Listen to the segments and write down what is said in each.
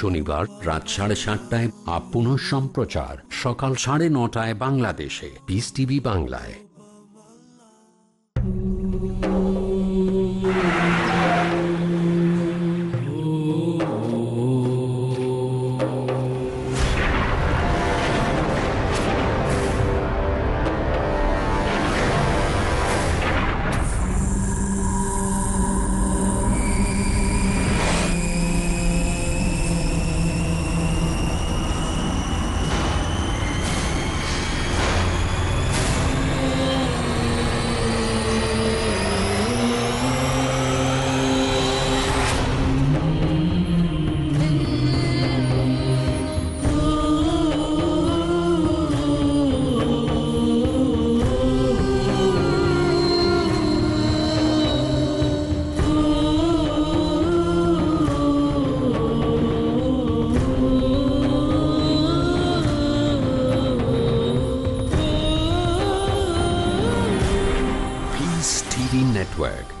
শনিবার রাত সাড়ে সাতটায় আপ সম্প্রচার সকাল সাড়ে নটায় বাংলাদেশে। পিস টিভি বাংলায়।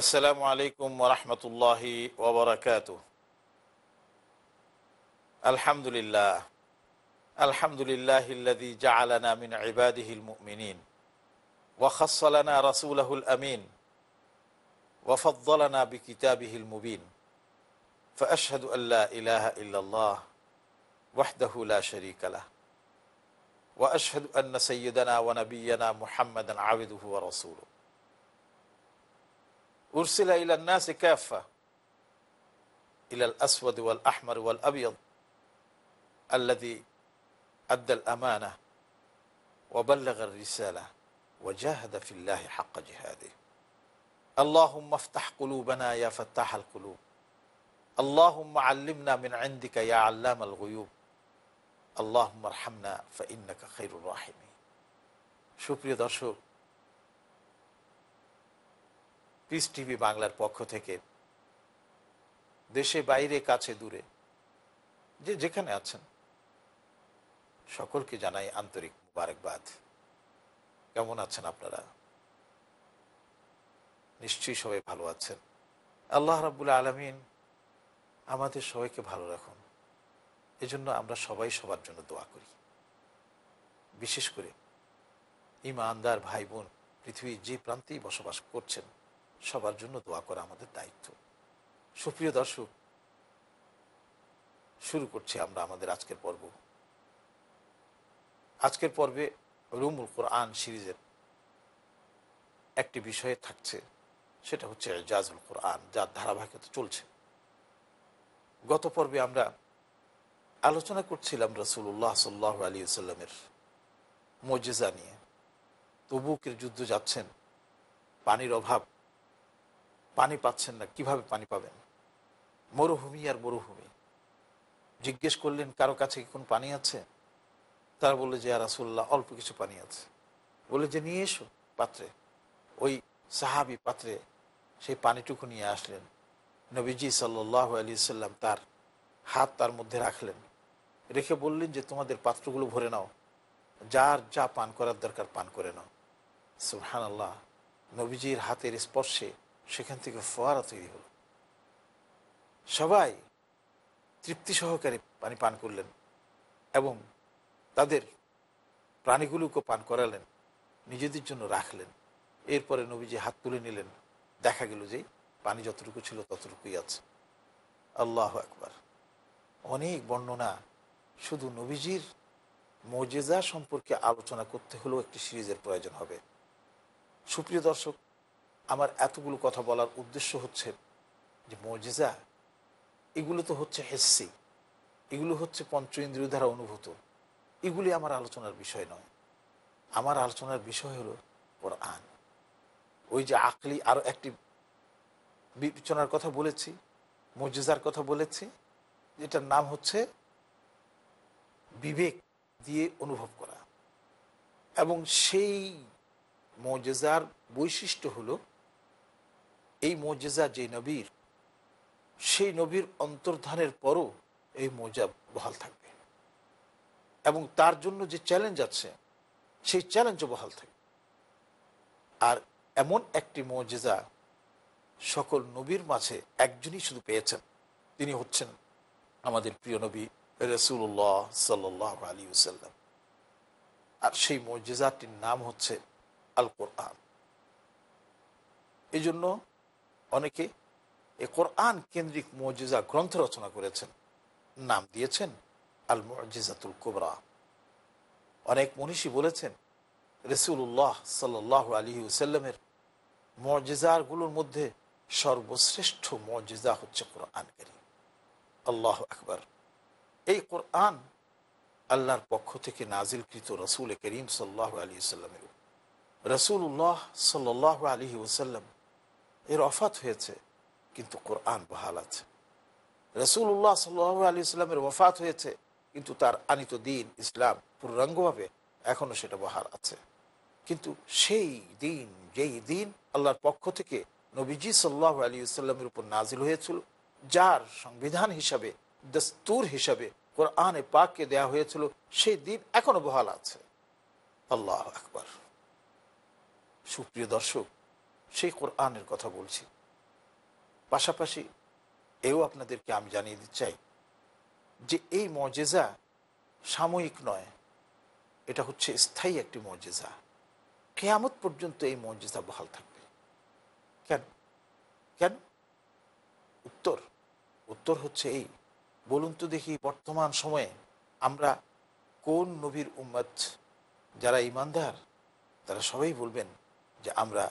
السلام عليكم ورحمة الله وبركاته. الحمد لله. الحمد لله الذي جعلنا من عباده المؤمنين وخص لنا رسوله الأمين وفضلنا بكتابه المبين. فأشهد أن لا إله إلا الله وحده لا شريك له وأشهد أن سيدنا ونبينا محمدا عبده ورسوله. أرسل إلى الناس كافة إلى الأسود والأحمر والأبيض الذي أدى الأمانة وبلغ الرسالة وجاهد في الله حق جهاده اللهم افتح قلوبنا يا فتاح القلوب اللهم علمنا من عندك يا علام الغيوب اللهم ارحمنا فإنك خير الراحمين সুপ্রিয় দর্শক পিস টিভি বাংলার পক্ষ থেকে। দেশে বাইরে, কাছে, দূরে। যে যেখানে আছেন। সকলকে জানাই আন্তরিক মুবারকবাদ। কেমন আছেন আপনারা? নিশ্চয়ই সবাই ভালো আছেন। আল্লাহ রাবুল আলমিন আমাদের সবাইকে ভালো রাখুন। এজন্য আমরা সবাই সবার জন্য দোয়া করি। বিশেষ করে ইমানদার ভাই বোন পৃথিবীর যে প্রান্তেই বসবাস করছেন সবার জন্য দোয়া করা আমাদের দায়িত্ব। সুপ্রিয় দর্শক, শুরু করছি আমরা আমাদের আজকের পর্ব। আজকের পর্বে রুমুল কোরআন সিরিজের একটি বিষয়ে থাকছে, সেটা হচ্ছে জাজুল কোরআন, যার ধারাবাহিকতা চলছে। গত পর্বে আমরা আলোচনা করছিলাম রসুল্লাহ সাল্লাহ আলী সাল্লামের মজেজা নিয়ে। তবুকের যুদ্ধ যাচ্ছেন? পানির অভাব পানি পাচ্ছেন না, কীভাবে পানি পাবেন? মরুভূমি আর মরুভূমি। জিজ্ঞেস করলেন, কারও কাছে কি কোন পানি আছে? তারা বলল, যে রাসুল্লাহ অল্প কিছু পানি আছে। বলে যে নিয়ে এসো পাত্রে। ওই সাহাবি পাত্রে সেই পানিটুকু নিয়ে আসলেন। নবীজি সাল্লাহ আলী সাল্লাম তার হাত তার মধ্যে রাখলেন। রেখে বললেন, যে তোমাদের পাত্রগুলো ভরে নাও। যার যা পান করার দরকার পান করে নাও। সুহান আল্লাহ নবীজির হাতের স্পর্শে সেখান থেকে ফোয়ারা তৈরি হলো। সবাই তৃপ্তি সহকারে পানি পান করলেন এবং তাদের প্রাণীগুলোকে পান করালেন, নিজেদের জন্য রাখলেন। এরপরে নবীজি হাত তুলে নিলেন। দেখা গেল যে পানি যতটুকু ছিল ততটুকুই আছে। আল্লাহ একবার অনেক বর্ণনা শুধু নবীজির মজেজা সম্পর্কে আলোচনা করতে হলেও একটি সিরিজের প্রয়োজন হবে। সুপ্রিয় দর্শক আমার এতগুলো কথা বলার উদ্দেশ্য হচ্ছে যে মজেজা, এগুলো তো হচ্ছে হেসি, এগুলো হচ্ছে পঞ্চ ইন্দ্রিয় দ্বারা অনুভূত। এগুলি আমার আলোচনার বিষয় নয়। আমার আলোচনার বিষয় হলো কোরআন। ওই যে আকলি আরও একটি বিবেচনার কথা বলেছি, মজেজার কথা বলেছি, যেটার নাম হচ্ছে বিবেক দিয়ে অনুভব করা। এবং সেই মজেজার বৈশিষ্ট্য হলো এই মজেজা যে নবীর, সেই নবীর অন্তর্ধানের পরও এই মজা বহাল থাকবে। এবং তার জন্য যে চ্যালেঞ্জ আছে, সেই চ্যালেঞ্জও বহাল থাকবে। আর এমন একটি মজেজা সকল নবীর মাঝে একজনই শুধু পেয়েছেন। তিনি হচ্ছেন আমাদের প্রিয় নবী রসুল্লাহ সাল্লাহ আলী সাল্লাম আর সেই মজেজাটির নাম হচ্ছে আল কোরআন এই জন্য অনেকে এ কোরআন কেন্দ্রিক মজেজা গ্রন্থ রচনা করেছেন, নাম দিয়েছেন আল মজিজাতুল কোবরা। অনেক মনীষী বলেছেন রসুল্লাহ সাল্লাহ আলী সাল্লামের মজেজারগুলোর মধ্যে সর্বশ্রেষ্ঠ মজেজা হচ্ছে কোরআন কোরআনকারী আল্লাহ আকবর। এই কোরআন আল্লাহর পক্ষ থেকে নাজিলকৃত রসুল করিম সাল্লাহ আলী সাল্লামের রসুল্লাহ সাল্লাহ আলী ওসাল্লাম এর অফাত হয়েছে, কিন্তু কোরআন বহাল আছে। রসুল্লাহ সাল্লাহ আলী ইসলামের ওফাত হয়েছে, কিন্তু তার আনিত দিন ইসলাম পূর্ণাঙ্গভাবে এখনও সেটা বহাল আছে। কিন্তু সেই দিন, যেই দিন আল্লাহর পক্ষ থেকে নবীজি সাল্লাহ আলী সাল্লামের উপর নাজিল হয়েছিল, যার সংবিধান হিসাবে, দস্তুর হিসাবে কোরআনে পাককে দেয়া হয়েছিল, সেই দিন এখনও বহাল আছে। আল্লাহ আকবর। সুপ্রিয় দর্শক সেই কোরআনের কথা বলছি। পাশাপাশি এও আপনাদেরকে আমি জানিয়ে দিতে চাই যে এই মজেজা সাময়িক নয়, এটা হচ্ছে স্থায়ী একটি মজেজা। কেয়ামত পর্যন্ত এই মজেজা বহাল থাকবে। কেন? কেন? উত্তর উত্তর হচ্ছে এই, বলুন তো দেখি বর্তমান সময়ে আমরা কোন নবীর উম্মত, যারা ইমানদার তারা সবাই বলবেন যে আমরা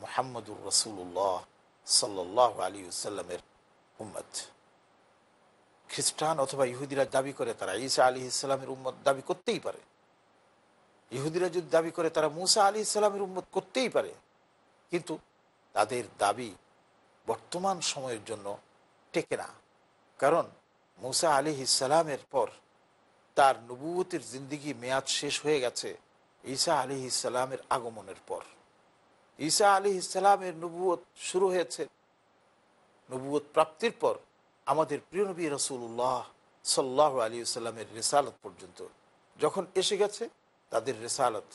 মোহাম্মদুর রসুল্লাহ সাল্লাহ আলী সাল্লামের উম্মত। খ্রিস্টান অথবা ইহুদিরা দাবি করে তারা ঈসা আলী ইসলামের উম্মত দাবি করতেই পারে। ইহুদিরা যদি দাবি করে তারা মুসা আলী ইসলামের উম্মত করতেই পারে। কিন্তু তাদের দাবি বর্তমান সময়ের জন্য টেকে না। কারণ মুসা আলী ইসালামের পর তার নবুয়তের জিন্দিগি মেয়াদ শেষ হয়ে গেছে ঈসা আলী ইসালামের আগমনের পর। ঈসা আলী ইসালামের নবুয়ত শুরু হয়েছে। নবুয়ত প্রাপ্তির পর আমাদের প্রিয় নবী রসুল্লাহ সাল্লাহ আলী সাল্লামের রেসালত পর্যন্ত যখন এসে গেছে, তাদের রেসালত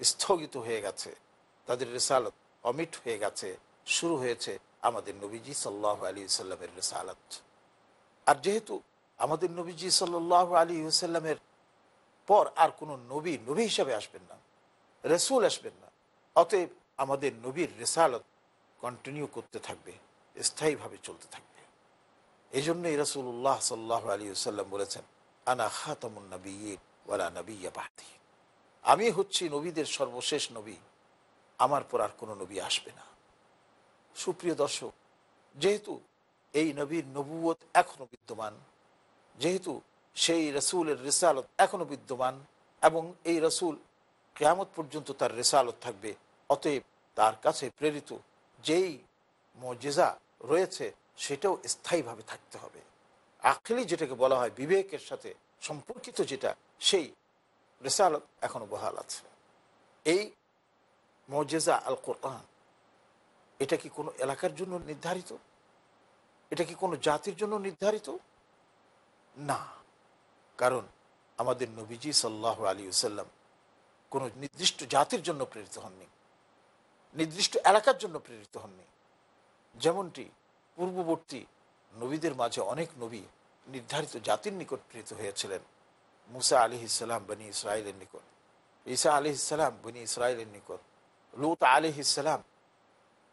স্থগিত হয়ে গেছে। তাদের রেসালত অমিট হয়ে গেছে। শুরু হয়েছে আমাদের নবীজি সাল্লাহ আলী সাল্লামের রেসালত। আর যেহেতু আমাদের নবীজি সাল্লাহ আলী সাল্লামের পর আর কোনো নবী নবী হিসাবে আসবেন না, রসুল আসবেন না, অতএব আমাদের নবীর রেসালত কন্টিনিউ করতে থাকবে, স্থায়ীভাবে চলতে থাকবে। এই জন্যই রসুল্লাহ সাল্লাহ আলী সাল্লাম বলেছেন, আনা খাতামুন নবী ওয়ালা নবী বাহতি আমি হচ্ছি নবীদের সর্বশেষ নবী, আমার পর আর কোনো নবী আসবে না। সুপ্রিয় দর্শক, যেহেতু এই নবীর নবুয়ত এখনও বিদ্যমান, যেহেতু সেই রসুলের রেসালত এখনও বিদ্যমান, এবং এই রসুল কেয়ামত পর্যন্ত তার রেসালত থাকবে অতএব তার কাছে প্রেরিত যেই মজেজা রয়েছে, সেটাও স্থায়ীভাবে থাকতে হবে। আখলি যেটাকে বলা হয় বিবেকের সাথে সম্পর্কিত যেটা, সেই রেসালত এখনও বহাল আছে। এই মজেজা আল কোরআন এটা কি কোনো এলাকার জন্য নির্ধারিত? এটা কি কোনো জাতির জন্য নির্ধারিত? না। কারণ আমাদের নবীজি সাল্লাহ আলী সাল্লাম কোনো নির্দিষ্ট জাতির জন্য প্রেরিত হননি। নির্দিষ্ট এলাকার জন্য প্রেরিত হননি। যেমনটি পূর্ববর্তী নবীদের মাঝে অনেক নবী নির্ধারিত জাতির নিকট প্রেরিত হয়েছিলেন। মুসা আলি ইসলাম বনি ইসরায়েলের নিকট। ঈসা আলি ইসলাম বনি ইসরায়েলের নিকট। লুত আলি ইসলাম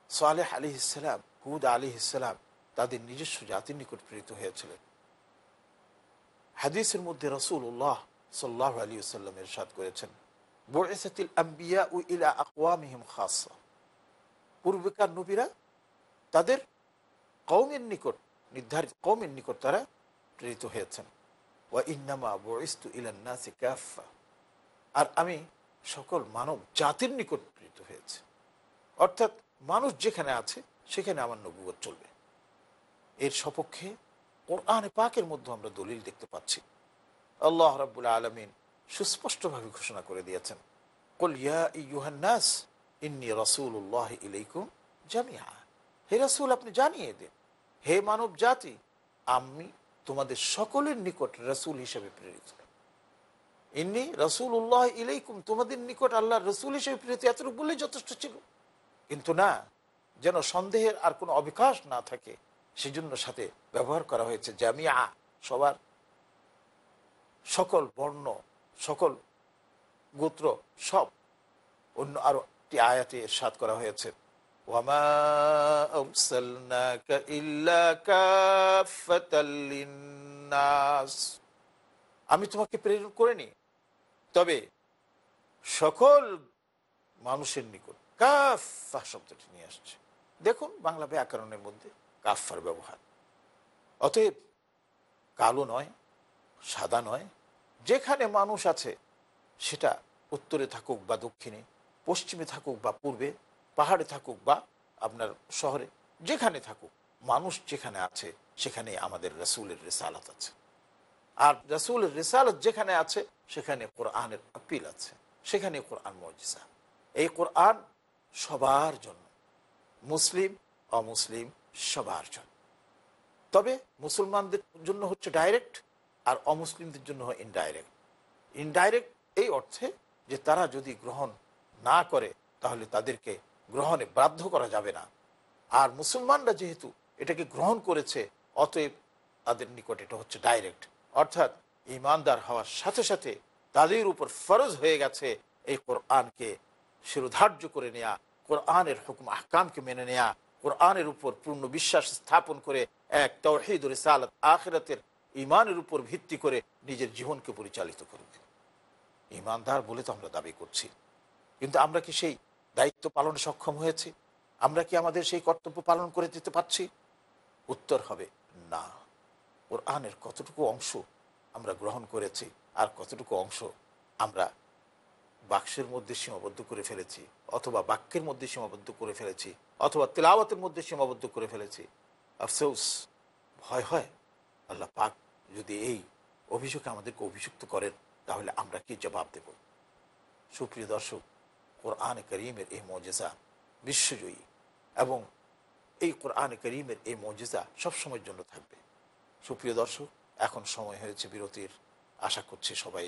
সালেহ আলি ইসলাম হুদ আলি ইসলাম তাদের নিজস্ব জাতির নিকট প্রেরিত হয়েছিলেন। হাদিসের মধ্যে রসুল উল্লাহ সাল্লাহ আলী সাল্লাম এরশাদ করেছেন বরেসাতিল আম্বিয়া উ ইলা আকওয়ামিহিম খাসা পূর্বেকার নবীরা তাদের কৌমের নিকট নির্ধারিত কৌমের নিকট তারা প্রেরিত হয়েছেন। ওয়া ইন্নামা বরিস্তু ইলান্নাসি কাফা আর আমি সকল মানব জাতির নিকট প্রেরিত হয়েছে। অর্থাৎ মানুষ যেখানে আছে, সেখানে আমার নবুবত চলবে। এর সপক্ষে কোরআনে পাকের মধ্যে আমরা দলিল দেখতে পাচ্ছি। আল্লাহ রাবুল আলমিন সুস্পষ্টভাবে ঘোষণা করে দিয়েছেন। কল ইয়া ইউহান্নাস ইন্নি রসুল্লাহ ইলাইকুম জামিয়া হে রসুল, আপনি জানিয়ে দেন। হে মানব জাতি আমি তোমাদের সকলের নিকট রসুল হিসেবে প্রেরিত। ইন্নি রসুল উল্লাহ ইলাইকুম, তোমাদের নিকট আল্লাহ রসুল হিসেবে প্রেরিত, এতটুকু বললেই যথেষ্ট ছিল। কিন্তু না, যেন সন্দেহের আর কোনো অবিকাশ না থাকে, সেজন্য সাথে ব্যবহার করা হয়েছে জামিয়া সবার সকল বর্ণ, সকল গোত্র, সব। অন্য আরও একটি আয়াতে সাত করা হয়েছে। আমি তোমাকে প্রেরণ করিনি, তবে সকল মানুষের নিকট কাফা শব্দটি নিয়ে আসছে। দেখুন বাংলা ব্যাকরণের মধ্যে কাফার ব্যবহার। অতএব কালো নয়, সাদা নয়, যেখানে মানুষ আছে সেটা উত্তরে থাকুক বা দক্ষিণে পশ্চিমে থাকুক বা পূর্বে, পাহাড়ে থাকুক বা আপনার শহরে, যেখানে থাকুক, মানুষ যেখানে আছে সেখানে আমাদের রসুলের রেসালত আছে। আর রসুলের রেসালত যেখানে আছে, সেখানে কোরআনের আপিল আছে। সেখানে কোরআন মজিসা এই কোরআন সবার জন্য। মুসলিম, অমুসলিম, সবার জন্য। তবে মুসলমানদের জন্য হচ্ছে ডাইরেক্ট আর অমুসলিমদের জন্য ইনডাইরেক্ট। ইনডাইরেক্ট এই অর্থে যে তারা যদি গ্রহণ না করে, তাহলে তাদেরকে গ্রহণে বাধ্য করা যাবে না। আর মুসলমানরা যেহেতু এটাকে গ্রহণ করেছে, অতএব তাদের নিকট এটা হচ্ছে ডাইরেক্ট অর্থাৎ ইমানদার হওয়ার সাথে সাথে তাদের উপর ফরজ হয়ে গেছে এই কোরআনকে শিরোধার্য করে নেয়া, কোরআনের হুকুম, আহকামকে মেনে নেয়া, কোরআনের উপর পূর্ণ বিশ্বাস স্থাপন করে এক তৌহিদ রিসালত আখিরাতের ইমানের উপর ভিত্তি করে নিজের জীবনকে পরিচালিত করবে ইমানদার বলে তো আমরা দাবি করছি। কিন্তু আমরা কি সেই দায়িত্ব পালনে সক্ষম হয়েছি? আমরা কি আমাদের সেই কর্তব্য পালন করে দিতে পারছি? উত্তর হবে না। কোরআনের কতটুকু অংশ আমরা গ্রহণ করেছি, আর কতটুকু অংশ আমরা বাক্সের মধ্যে সীমাবদ্ধ করে ফেলেছি, অথবা বাক্যের মধ্যে সীমাবদ্ধ করে ফেলেছি, অথবা তেলাওয়াতের মধ্যে সীমাবদ্ধ করে ফেলেছি। আফসোস, ভয় হয়। আল্লাহ পাক যদি এই অভিযোগে আমাদেরকে অভিযুক্ত করেন, তাহলে আমরা কি জবাব দেব? সুপ্রিয় দর্শক কোরআন করিমের এই মজেজা বিশ্বজয়ী এবং এই কোরআন করিমের এই মজেজা সবসময়ের জন্য থাকবে। সুপ্রিয় দর্শক, এখন সময় হয়েছে বিরতির। আশা করছি সবাই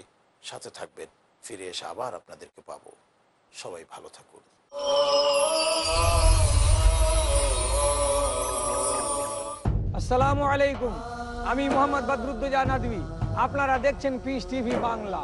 সাথে থাকবেন। ফিরে এসে আবার আপনাদেরকে পাবো। সবাই ভালো থাকুন। আসসালামু আলাইকুম। আমি মোহাম্মদ বদরুদ্দোজা নদী আপনারা দেখছেন পিস টিভি বাংলা।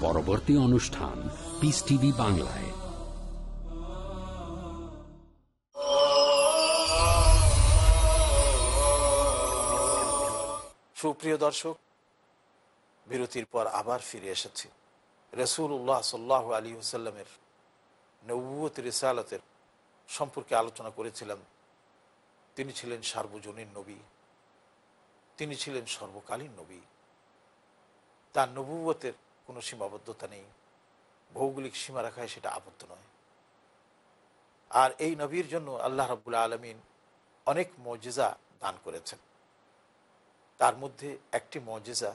পরবর্তী অনুষ্ঠান পিস টিভি বাংলায়। সুপ্রিয় দর্শক, বিরতির পর আবার ফিরে এসেছি। রসুল্লাহ সাল্লাহ আলী হুসাল্লামের নবুয়ত রিসালতের সম্পর্কে আলোচনা করেছিলাম। তিনি ছিলেন সার্বজনীন নবী। তিনি ছিলেন সর্বকালীন নবী। তার নবুয়তের কোনো সীমাবদ্ধতা নেই। ভৌগোলিক সীমা রাখায় সেটা আবদ্ধ নয়। আর এই নবীর জন্য আল্লাহ রাবুল্লা আলমিন অনেক মজেজা দান করেছেন। তার মধ্যে একটি মজেজা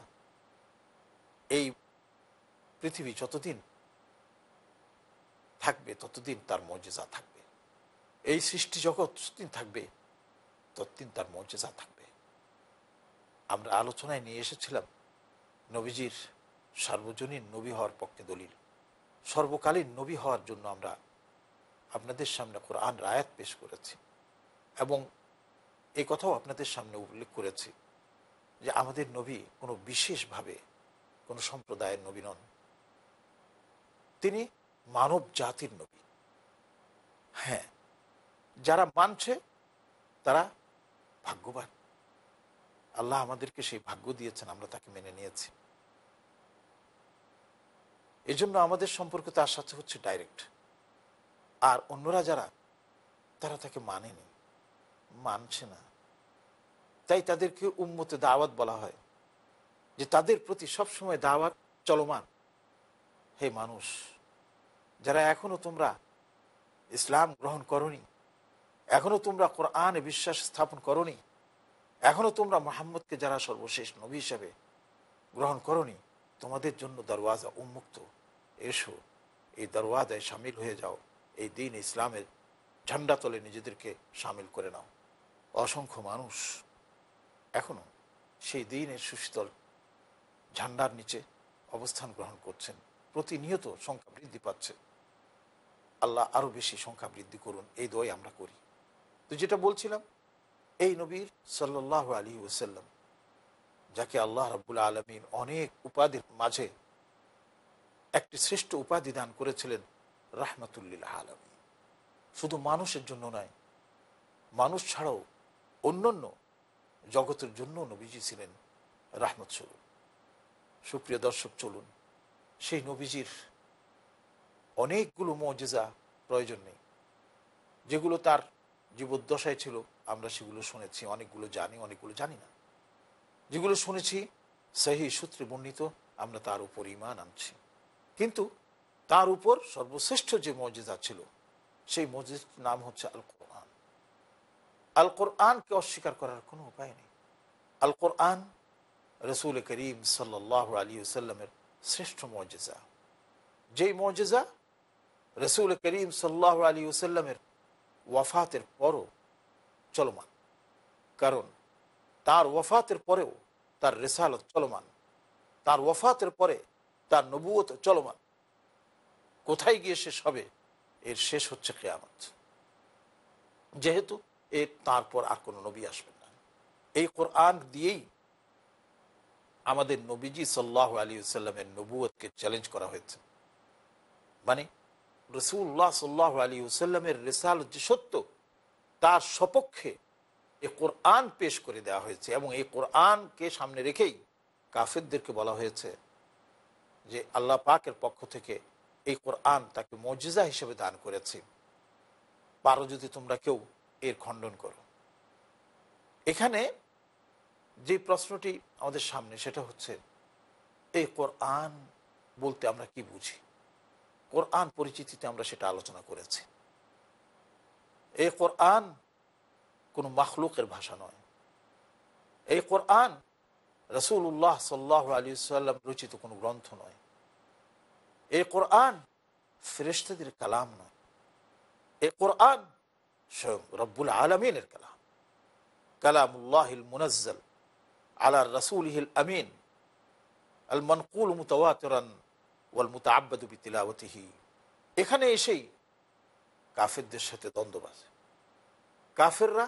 এই পৃথিবী যতদিন থাকবে, ততদিন তার মজেজা থাকবে। এই সৃষ্টি জগৎ যতদিন থাকবে, ততদিন তার মজেজা থাকবে। আমরা আলোচনায় নিয়ে এসেছিলাম নবীজির সার্বজনীন নবী হওয়ার পক্ষে দলিল। সর্বকালীন নবী হওয়ার জন্য আমরা আপনাদের সামনে কোরআন রায়াত পেশ করেছি এবং এই কথাও আপনাদের সামনে উল্লেখ করেছি যে আমাদের নবী কোনো বিশেষভাবে কোনো সম্প্রদায়ের নবী নন। তিনি মানব জাতির নবী। হ্যাঁ যারা মানছে তারা ভাগ্যবান। আল্লাহ আমাদেরকে সেই ভাগ্য দিয়েছেন, আমরা তাকে মেনে নিয়েছি। এই জন্য আমাদের সম্পর্ক তার সাথে হচ্ছে ডাইরেক্ট আর অন্যরা যারা, তারা তাকে মানেনি, মানছে না। তাই তাদেরকে উম্মতে দাওয়াত বলা হয় যে তাদের প্রতি সবসময় দাওয়াত চলমান। হে মানুষ, যারা এখনও তোমরা ইসলাম গ্রহণ করনি, এখনও তোমরা কোরআনে বিশ্বাস স্থাপন করনি, এখনও তোমরা মোহাম্মদকে যারা সর্বশেষ নবী হিসাবে গ্রহণ করনি, তোমাদের জন্য দরওয়াজা উন্মুক্ত। এসো, এই দরওয়াজায় সামিল হয়ে যাও। এই দিন ইসলামের ঝান্ডা তলে নিজেদেরকে সামিল করে নাও। অসংখ্য মানুষ এখনও সেই দিনের সুশীতল ঝান্ডার নিচে অবস্থান গ্রহণ করছেন। প্রতিনিয়ত সংখ্যা বৃদ্ধি পাচ্ছে। আল্লাহ আরও বেশি সংখ্যা বৃদ্ধি করুন, এই দোয় আমরা করি। তো যেটা বলছিলাম, এই নবীর সাল্লাহ আলী ওসাল্লাম যাকে আল্লাহ রাবুল আলমিন অনেক উপাধির মাঝে একটি শ্রেষ্ঠ উপাধি দান করেছিলেন রাহমাতুল্লিল আলম শুধু মানুষের জন্য নয়, মানুষ ছাড়াও অন্যান্য জগতের জন্য নবীজি ছিলেন রাহমত স্বরূপ। সুপ্রিয় দর্শক, চলুন, সেই নবীজির অনেকগুলো মজেজা প্রয়োজন নেই। যেগুলো তার জীবদ্দশায় ছিল, আমরা সেগুলো শুনেছি, অনেকগুলো জানি অনেকগুলো জানি না। যেগুলো শুনেছি সেই সূত্রে বর্ণিত, আমরা তার উপর ইমান আনছি। কিন্তু তার উপর সর্বশ্রেষ্ঠ যে মজেজা ছিল, সেই মসজিদ নাম হচ্ছে আল কোরআন আল কোরআনকে অস্বীকার করার কোনো উপায় নেই। আল কোরআন রসুল করিম সাল্লাহ আলী সাল্লামের শ্রেষ্ঠ মজেজা। যেই মজেজা রসুল করিম সাল্লাহ আলী সাল্লামের ওয়াফাতের পরও চলমান। কারণ তার ওয়াফাতের পরেও তার রেসালত চলমান। তার ওয়াফাতের পরে তার নবুয়ত চলমান। কোথায় গিয়ে শেষ হবে? এর শেষ হচ্ছে কেয়ামত। যেহেতু এর তারপর আর কোনো নবী আসবেন না। এই কোরআন দিয়েই আমাদের নবীজি সাল্লাহ আলী সাল্লামের নবুয়তকে চ্যালেঞ্জ করা হয়েছে। মানে রসুল্লাহ সাল্লাহ আলী সাল্লামের রেসাল যে সত্য, তার সপক্ষে এ কোরআন পেশ করে দেওয়া হয়েছে এবং এই কোরআনকে সামনে রেখেই কাফেরদেরকে বলা হয়েছে যে আল্লাহ পাকের পক্ষ থেকে এই কোরআন তাকে মজিজা হিসেবে দান করেছে। পারো যদি তোমরা কেউ এর খণ্ডন করো। এখানে যে প্রশ্নটি আমাদের সামনে, সেটা হচ্ছে, এই কোরআন বলতে আমরা কি বুঝি? কোরআন পরিচিতিতে আমরা সেটা আলোচনা করেছি। এই কোরআন কোনো মাখলুকের ভাষা নয়। এই কোরআন রসুল্লাহ সাল্লাহ আলী সাল্লাম রচিত কোনো গ্রন্থ নয়। এই কোরআন ফেরেস্তাদের কালাম নয়। এই কোরআন স্বয়ং রব্বুল আলমিনের কালাম। কালামুল্লাহিল মুনাজ্জল আলা রসুলহিল আমিন আল মনকুল মুতাওয়াতরান ওয়াল মুতাআব্বাদু বিতিলাওয়াতিহি। এখানে এসেই কাফেরদের সাথে দ্বন্দ্ব বাজে। কাফেররা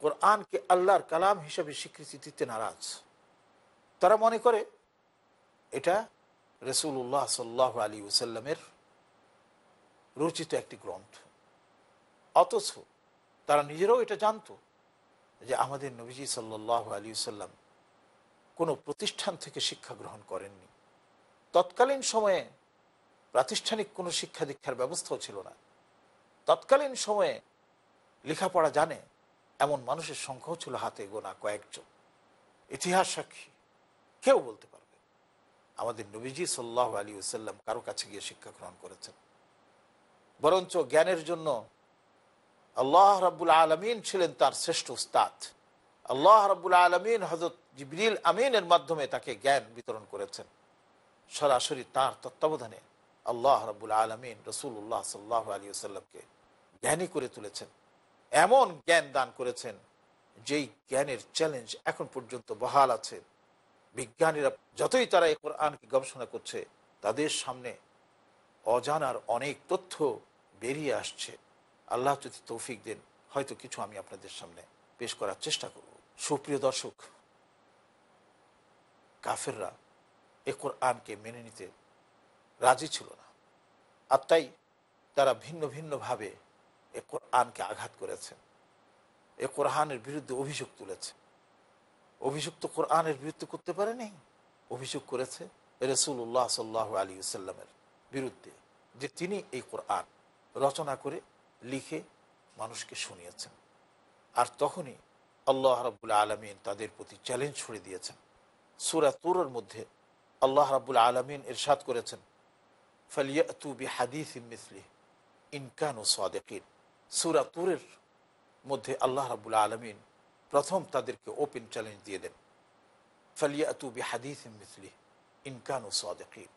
কোরআনকে আল্লাহর কালাম হিসেবে স্বীকৃতি দিতে নারাজ। তারা মনে করে এটা রসুল্লাহ সাল্লাহ আলী ওসাল্লামের রচিত একটি গ্রন্থ। অথচ তারা নিজেরাও এটা জানতো যে আমাদের নবীজি সাল্লাহ আলী সাল্লাম কোনো প্রতিষ্ঠান থেকে শিক্ষা গ্রহণ করেননি। তৎকালীন সময়ে প্রাতিষ্ঠানিক কোনো শিক্ষা দীক্ষার ব্যবস্থাও ছিল না। তৎকালীন সময়ে লেখাপড়া জানে এমন মানুষের সংখ্যাও ছিল হাতে গোনা কয়েকজন। ইতিহাস সাক্ষী। কেউ বলতে পারবে। আমাদের নবীজি সাল্লাহ আলী ওসাল্লাম কারও কাছে গিয়ে শিক্ষা গ্রহণ করেছেন। বরঞ্চ জ্ঞানের জন্য আল্লাহ রাবুল আলমিন ছিলেন তার শ্রেষ্ঠ উস্তাদ। আল্লাহ রাবুল আলমিন হজরত জিবরিল আমিনের মাধ্যমে তাকে জ্ঞান বিতরণ করেছেন। সরাসরি তার তত্ত্বাবধানে আল্লাহ রাবুল আলমিন রসুল্লাহ সাল্লাহ আলী সাল্লামকে জ্ঞানী করে তুলেছেন। এমন জ্ঞান দান করেছেন যেই জ্ঞানের চ্যালেঞ্জ এখন পর্যন্ত বহাল আছে। বিজ্ঞানীরা যতই তারা এই কোরআনকে গবেষণা করছে, তাদের সামনে অজানার অনেক তথ্য বেরিয়ে আসছে। আল্লাহ যদি তৌফিক দেন, হয়তো কিছু আমি আপনাদের সামনে পেশ করার চেষ্টা করব। সুপ্রিয় দর্শক, কাফেররা এ কোরআনকে মেনে নিতে রাজি ছিল না। আর তাই তারা ভিন্ন ভিন্নভাবে এ কোরআনকে আঘাত করেছেন এ কোরআনের বিরুদ্ধে অভিযোগ তুলেছে। অভিযোগ তো কোরআনের বিরুদ্ধে করতে পারেনি? অভিযোগ করেছে রসুল্লাহ সাল্লাহ আলী সাল্লামের বিরুদ্ধে যে তিনি এই কোরআন রচনা করে লিখে মানুষকে শুনিয়েছেন। আর তখনই আল্লাহ রাবুল আলমিন তাদের প্রতি চ্যালেঞ্জ ছুড়ে দিয়েছেন। সুরা তুরের মধ্যে আল্লাহ রাবুল আলমিন এরশাদ করেছেন, ফালিয়াতু বি হাদিস মিসলি ইনকান ও সাদেকিন। সুরা তুরের মধ্যে আল্লাহ রাবুল আলমিন প্রথম তাদেরকে ওপেন চ্যালেঞ্জ দিয়ে দেন। ফালিয়াতু বি হাদিস মিসলি ইনকান ও সাদেকিন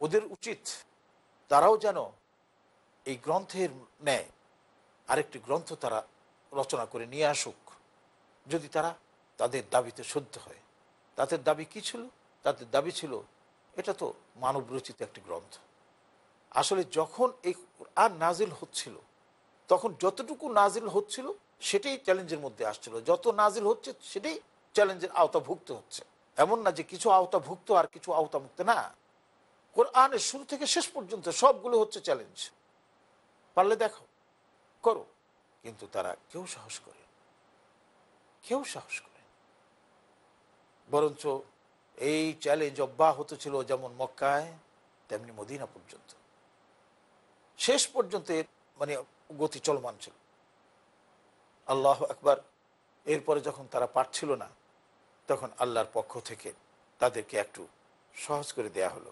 ওদের উচিত তারাও যেন এই গ্রন্থের ন্যায় আরেকটি গ্রন্থ তারা রচনা করে নিয়ে আসুক। যদি তারা তাদের দাবিতে শুদ্ধ হয়। তাদের দাবি কি ছিল? তাদের দাবি ছিল, এটা তো মানব রচিত একটি গ্রন্থ। আসলে যখন এই আর নাজিল হচ্ছিল, তখন যতটুকু নাজিল হচ্ছিল সেটাই চ্যালেঞ্জের মধ্যে আসছিল। যত নাজিল হচ্ছে, সেটাই চ্যালেঞ্জের আওতাভুক্ত হচ্ছে। এমন না যে কিছু আওতাভুক্ত আর কিছু আওতামুক্ত না। কোরআনের শুরু থেকে শেষ পর্যন্ত সবগুলো হচ্ছে চ্যালেঞ্জ। পারলে দেখো, করো। কিন্তু তারা কেউ সাহস করে কেউ সাহস করে বরঞ্চ এই চ্যালেঞ্জ অব্যাহত ছিল যেমন মক্কায়, তেমনি মদিনা পর্যন্ত। শেষ পর্যন্ত মানে গতি চলমান ছিল। আল্লাহ একবার এরপরে যখন তারা পারছিল না তখন আল্লাহর পক্ষ থেকে তাদেরকে একটু সহজ করে দেয়া হলো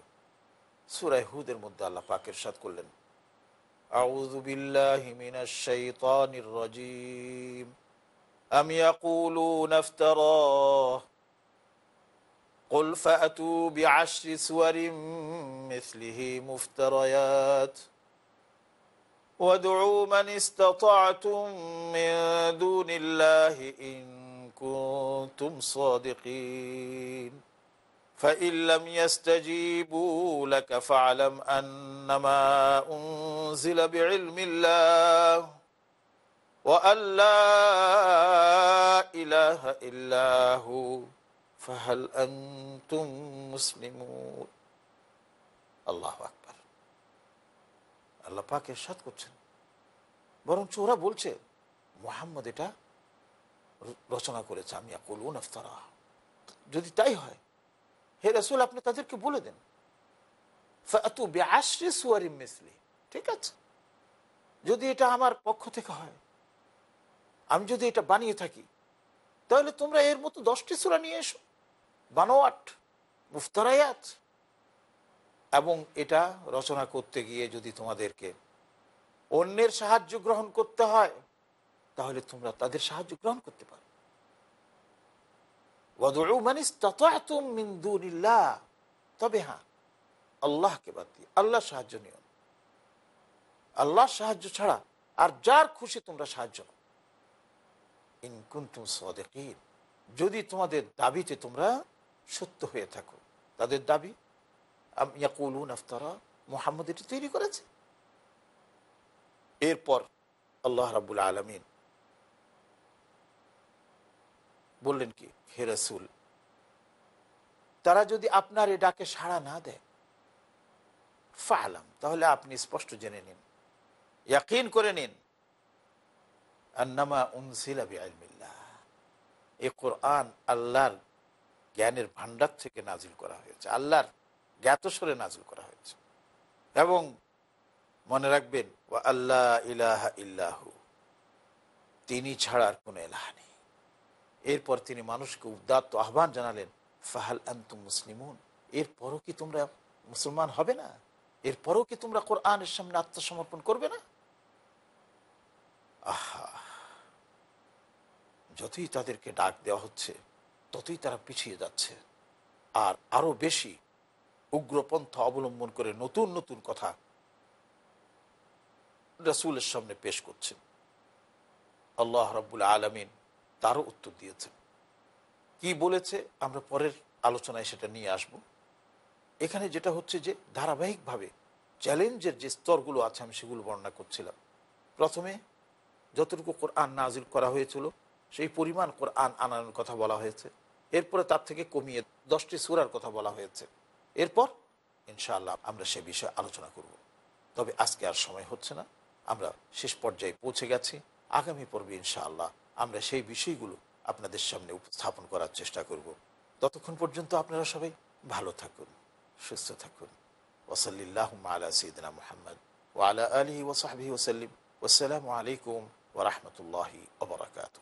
সুরায় হুদের মধ্যে আল্লাহ পাকের সাথ করলেন أعوذ بالله من الشيطان الرجيم أم يقولون افتراه قل فأتوا بعشر سور مثله مفتريات وادعوا من استطعتم من دون الله إن كنتم صادقين فإن لم يستجيبوا لك فاعلم أنما أنزل بعلم الله وأن لا إله إلا هو فهل أنتم مسلمون الله أكبر. আল্লাহ পাক করছেন। বরঞ্চ ওরা বলছে, মোহাম্মদ এটা রচনা করেছে, আমি আকুলুন আফতারা। যদি তাই হয়, হে রসুল, আপনি তাদেরকে বলে দেন। মিসলি। ঠিক আছে। যদি এটা আমার পক্ষ থেকে হয়, আমি যদি এটা বানিয়ে থাকি, তাহলে তোমরা এর মতো দশটি সুরা নিয়ে এসো। বানোয়াট মুফতারায়াত। এবং এটা রচনা করতে গিয়ে যদি তোমাদেরকে অন্যের সাহায্য গ্রহণ করতে হয়, তাহলে তোমরা তাদের সাহায্য গ্রহণ করতে পারো। তবে হ্যাঁ আল্লাহকে বাদ দিয়ে আল্লাহ সাহায্য নিও আল্লাহ সাহায্য ছাড়া আর যার খুশি তোমরা সাহায্য ইনকুন্তুম সদেকিন। যদি তোমাদের দাবিতে তোমরা সত্য হয়ে থাকো, তাদের দাবি আফতারা, মোহাম্মদ এটি তৈরি করেছে। এরপর আল্লাহ রাবুল আলমিন বললেন কি, হে রসুল, তারা যদি আপনার এ ডাকে সাড়া না দেয়, ফালাম, তাহলে আপনি স্পষ্ট জেনে নিন, ইয়াকিন করে নিন, আন্নামা উনসিলা এ কোরআন আল্লাহর জ্ঞানের ভান্ডার থেকে নাজিল করা হয়েছে। আল্লাহর জ্ঞাতস্বরে নাজিল করা হয়েছে। এবং মনে রাখবেন আল্লাহ ইলাহা ইল্লাহু, তিনি ছাড়ার কোনো এলাহ নেই। এরপর তিনি মানুষকে উদ্দাত্ত আহ্বান জানালেন, ফাহাল আন্তুম মুসলিমুন, এরপরও কি তোমরা মুসলমান হবে না? এরপরও কি তোমরা কোরআনের সামনে আত্মসমর্পণ করবে না? আহা, যতই তাদেরকে ডাক দেওয়া হচ্ছে, ততই তারা পিছিয়ে যাচ্ছে। আর আরও বেশি উগ্রপন্থা অবলম্বন করে নতুন নতুন কথা রসুলের সামনে পেশ করছেন। আল্লাহ রব্বুল আলমিন তারও উত্তর দিয়েছেন। কি বলেছে? আমরা পরের আলোচনায় সেটা নিয়ে আসব। এখানে যেটা হচ্ছে যে, ধারাবাহিকভাবে চ্যালেঞ্জের যে স্তরগুলো আছে, আমি সেগুলো বর্ণনা করছিলাম। প্রথমে, যতটুকু কোরআন নাজিল করা হয়েছিল, সেই পরিমাণ কোরআন আনানোর কথা বলা হয়েছে। এরপরে তার থেকে কমিয়ে দশটি সুরার কথা বলা হয়েছে। এরপর, ইনশাআল্লাহ, আমরা সে বিষয়ে আলোচনা করব। তবে আজকে আর সময় হচ্ছে না। আমরা শেষ পর্যায়ে পৌঁছে গেছি। আগামী পর্বে, ইনশাআল্লাহ, আমরা সেই বিষয়গুলো আপনাদের সামনে উপস্থাপন করার চেষ্টা করব। ততক্ষণ পর্যন্ত আপনারা সবাই ভালো থাকুন, সুস্থ থাকুন। ওসলিল্লাহ আলা সঈদিনা মোহাম্মদ ওয়ালা আলহি ওসাহাবি ওসাল্লিম আসসালামু আলাইকুম ওরহমতুল্লাহি ওবরাকাতু